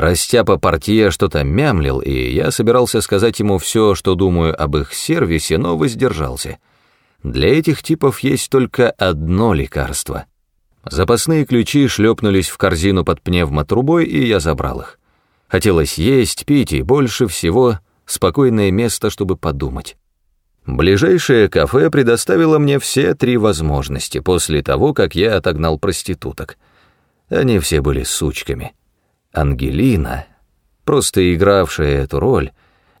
Растяпа портье что-то мямлил, и я собирался сказать ему все, что думаю об их сервисе, но воздержался. Для этих типов есть только одно лекарство. Запасные ключи шлепнулись в корзину под пневмотрубой, и я забрал их. Хотелось есть, пить и больше всего спокойное место, чтобы подумать. Ближайшее кафе предоставило мне все три возможности после того, как я отогнал проституток. Они все были сучками. Ангелина, просто игравшая эту роль,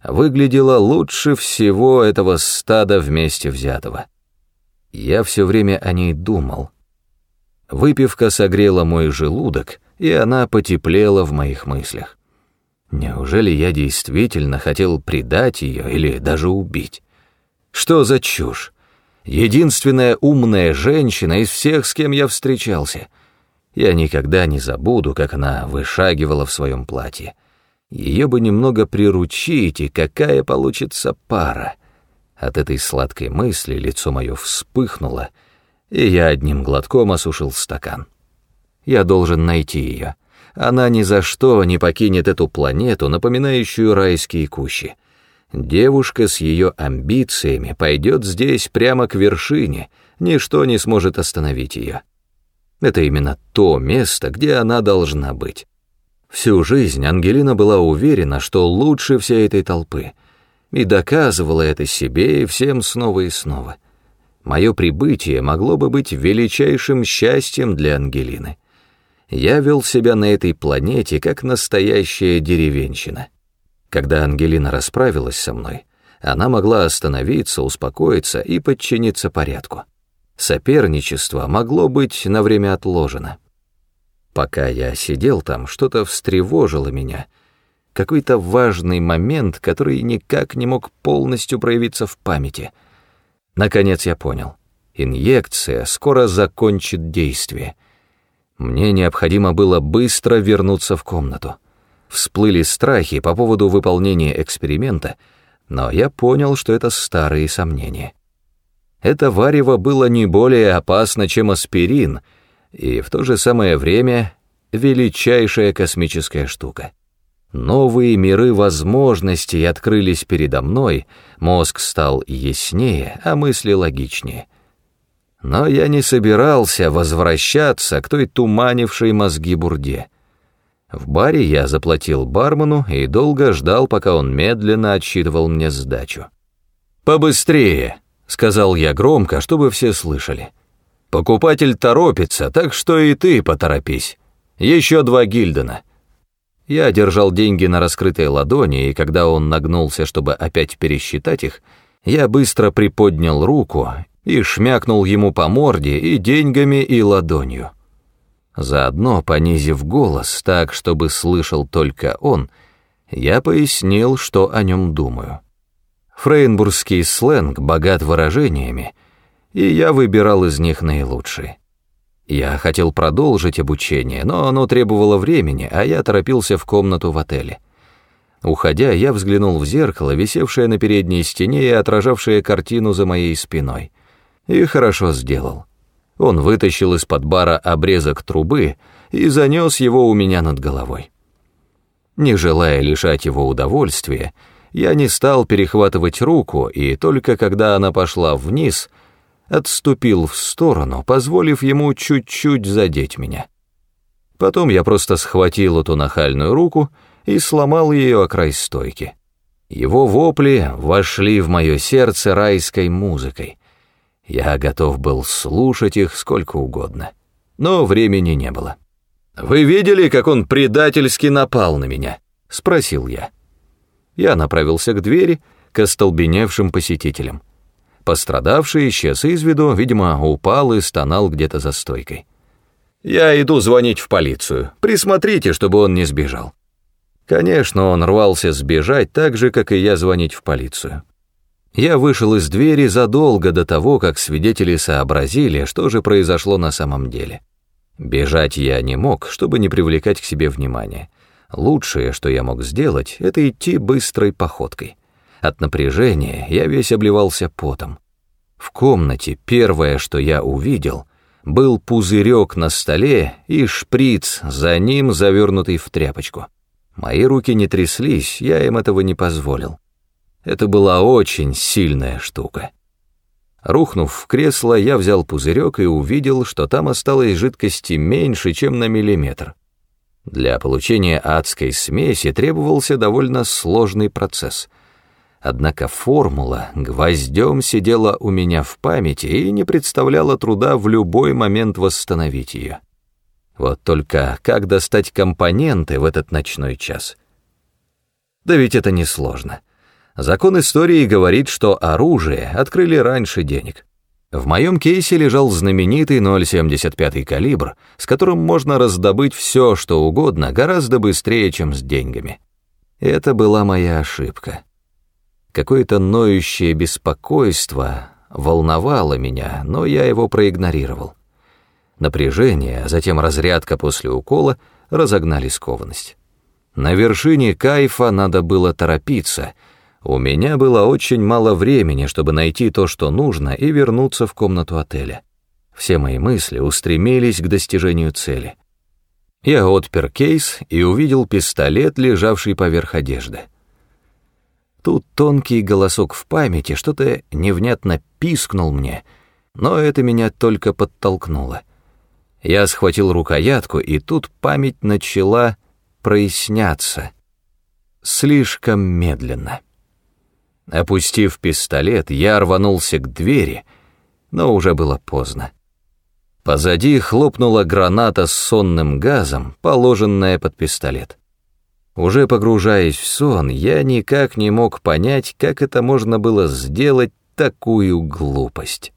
выглядела лучше всего этого стада вместе взятого. Я все время о ней думал. Выпивка согрела мой желудок, и она потеплела в моих мыслях. Неужели я действительно хотел предать ее или даже убить? Что за чушь? Единственная умная женщина из всех, с кем я встречался. Я никогда не забуду, как она вышагивала в своем платье. Ее бы немного приручить, и какая получится пара. От этой сладкой мысли лицо мое вспыхнуло, и я одним глотком осушил стакан. Я должен найти ее. Она ни за что не покинет эту планету, напоминающую райские кущи. Девушка с ее амбициями пойдет здесь прямо к вершине, ничто не сможет остановить ее. Это именно то место, где она должна быть. Всю жизнь Ангелина была уверена, что лучше всей этой толпы, и доказывала это себе и всем снова и снова. Мое прибытие могло бы быть величайшим счастьем для Ангелины. Я вел себя на этой планете как настоящая деревенщина. Когда Ангелина расправилась со мной, она могла остановиться, успокоиться и подчиниться порядку. Соперничество могло быть на время отложено. Пока я сидел там, что-то встревожило меня, какой-то важный момент, который никак не мог полностью проявиться в памяти. Наконец я понял. Инъекция скоро закончит действие. Мне необходимо было быстро вернуться в комнату. Всплыли страхи по поводу выполнения эксперимента, но я понял, что это старые сомнения. Это варево было не более опасно, чем аспирин, и в то же самое время величайшая космическая штука. Новые миры возможностей открылись передо мной, мозг стал яснее, а мысли логичнее. Но я не собирался возвращаться к той туманившей мозги бурде — в баре я заплатил бармену и долго ждал, пока он медленно отсчитывал мне сдачу. «Побыстрее!» — сказал я громко, чтобы все слышали. «Покупатель торопится, так что и ты поторопись. Еще два гильдена». Я держал деньги на раскрытой ладони, и когда он нагнулся, чтобы опять пересчитать их, я быстро приподнял руку и шмякнул ему по морде и деньгами, и ладонью. Заодно, понизив голос так, чтобы слышал только он, я пояснил, что о нем думаю. Фрейнбургский сленг богат выражениями, и я выбирал из них наилучшие. Я хотел продолжить обучение, но оно требовало времени, а я торопился в комнату в отеле. Уходя, я взглянул в зеркало, висевшее на передней стене и отражавшее картину за моей спиной. И хорошо сделал. Он вытащил из-под бара обрезок трубы и занес его у меня над головой. Не желая лишать его удовольствия, я не стал перехватывать руку, и только когда она пошла вниз, отступил в сторону, позволив ему чуть-чуть задеть меня. Потом я просто схватил эту нахальную руку и сломал ее о край стойки. Его вопли вошли в мое сердце райской музыкой. Я готов был слушать их сколько угодно, но времени не было. «Вы видели, как он предательски напал на меня?» — спросил я. Я направился к двери, к остолбеневшим посетителям. Пострадавший исчез из виду, видимо, упал и стонал где-то за стойкой. «Я иду звонить в полицию. Присмотрите, чтобы он не сбежал». Конечно, он рвался сбежать так же, как и я звонить в полицию. Я вышел из двери задолго до того, как свидетели сообразили, что же произошло на самом деле. Бежать я не мог, чтобы не привлекать к себе внимания. Лучшее, что я мог сделать, это идти быстрой походкой. От напряжения я весь обливался потом. В комнате первое, что я увидел, был пузырек на столе и шприц, за ним завернутый в тряпочку. Мои руки не тряслись, я им этого не позволил. Это была очень сильная штука. Рухнув в кресло, я взял пузырек и увидел, что там осталось жидкости меньше, чем на миллиметр. Для получения адской смеси требовался довольно сложный процесс. Однако формула гвоздем сидела у меня в памяти и не представляла труда в любой момент восстановить ее. Вот только как достать компоненты в этот ночной час? Да ведь это несложно. Закон истории говорит, что оружие открыли раньше денег. В моем кейсе лежал знаменитый 0,75 калибр, с которым можно раздобыть все, что угодно, гораздо быстрее, чем с деньгами. Это была моя ошибка. Какое-то ноющее беспокойство волновало меня, но я его проигнорировал. Напряжение, а затем разрядка после укола разогнали скованность. На вершине кайфа надо было торопиться — у меня было очень мало времени, чтобы найти то, что нужно, и вернуться в комнату отеля. Все мои мысли устремились к достижению цели. Я отпер кейс и увидел пистолет, лежавший поверх одежды. Тут тонкий голосок в памяти что-то невнятно пискнул мне, но это меня только подтолкнуло. Я схватил рукоятку, и тут память начала проясняться. Слишком медленно. Опустив пистолет, я рванулся к двери, но уже было поздно. Позади хлопнула граната с сонным газом, положенная под пистолет. Уже погружаясь в сон, я никак не мог понять, как это можно было сделать такую глупость.